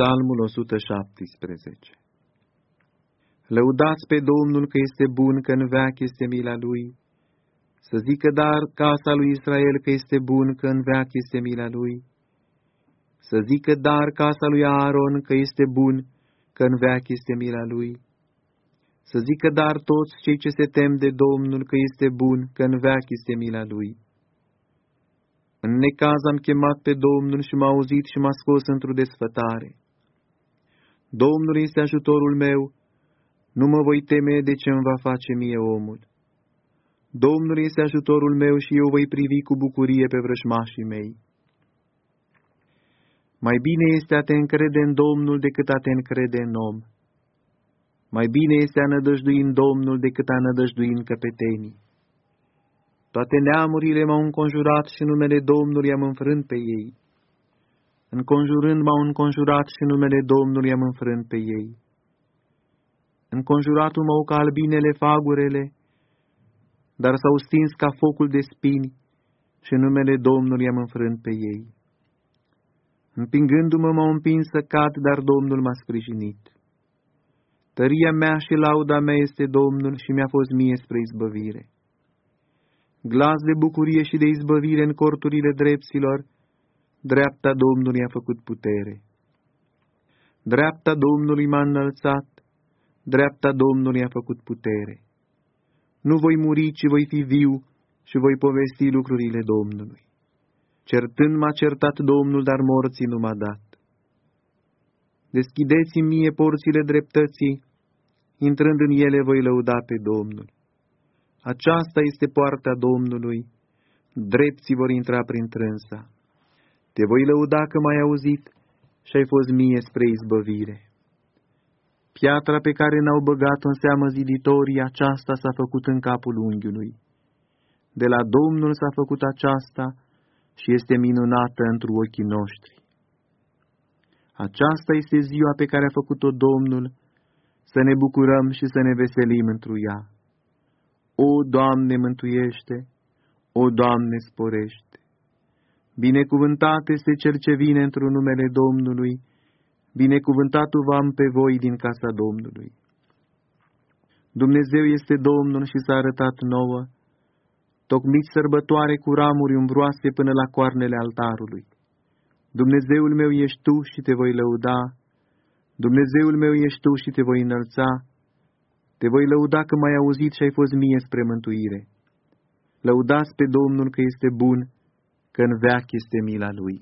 Psalmul 117 Lăudați pe Domnul că este bun, că în veac este mila Lui. Să zică dar casa lui Israel că este bun, că în veac este mila Lui. Să zică dar casa lui Aaron că este bun, că în veac este mila Lui. Să zică dar toți cei ce se tem de Domnul că este bun, că în veac este mila Lui. În necaz am chemat pe Domnul și m-a auzit și m-a scos într-o desfătare. Domnul este ajutorul meu, nu mă voi teme de ce îmi va face mie omul. Domnul este ajutorul meu și eu voi privi cu bucurie pe vrăjmașii mei. Mai bine este a te încrede în Domnul decât a te încrede în om. Mai bine este a nădăjdui în Domnul decât a nădăjdui în căpetenii. Toate neamurile m-au înconjurat și numele Domnului am înfrânt pe ei. Înconjurând m-au înconjurat și numele Domnului am înfrânt pe ei. Înconjuratul m-au ca albinele fagurele, dar s-au stins ca focul de spini și numele Domnului am înfrânt pe ei. Împingându-mă m-au împins să cad, dar Domnul m-a sprijinit. Tăria mea și lauda mea este Domnul și mi-a fost mie spre izbăvire glas de bucurie și de izbăvire în corturile dreptilor, dreapta Domnului a făcut putere. Dreapta Domnului m-a înălțat, dreapta Domnului a făcut putere. Nu voi muri, ci voi fi viu și voi povesti lucrurile Domnului. Certând m-a certat Domnul, dar morții nu m-a dat. Deschideți-mi mie porțile dreptății, intrând în ele voi lăuda pe Domnul. Aceasta este poarta Domnului, drepții vor intra prin trânsa. Te voi lăuda că m-ai auzit și ai fost mie spre izbăvire. Piatra pe care n-au băgat-o în seamă ziditorii, aceasta s-a făcut în capul unghiului. De la Domnul s-a făcut aceasta și este minunată într ochii noștri. Aceasta este ziua pe care a făcut-o Domnul, să ne bucurăm și să ne veselim întru ea. O, Doamne, mântuiește! O, Doamne, sporește! Binecuvântat este Cel ce vine într-un numele Domnului, binecuvântatul v-am pe voi din casa Domnului. Dumnezeu este Domnul și s-a arătat nouă, tocmiți sărbătoare cu ramuri umbroase până la coarnele altarului. Dumnezeul meu ești Tu și te voi lăuda, Dumnezeul meu ești Tu și te voi înălța, te voi lăuda că m-ai auzit și ai fost mie spre mântuire. Lăudați pe Domnul că este bun, că în veac este mila Lui.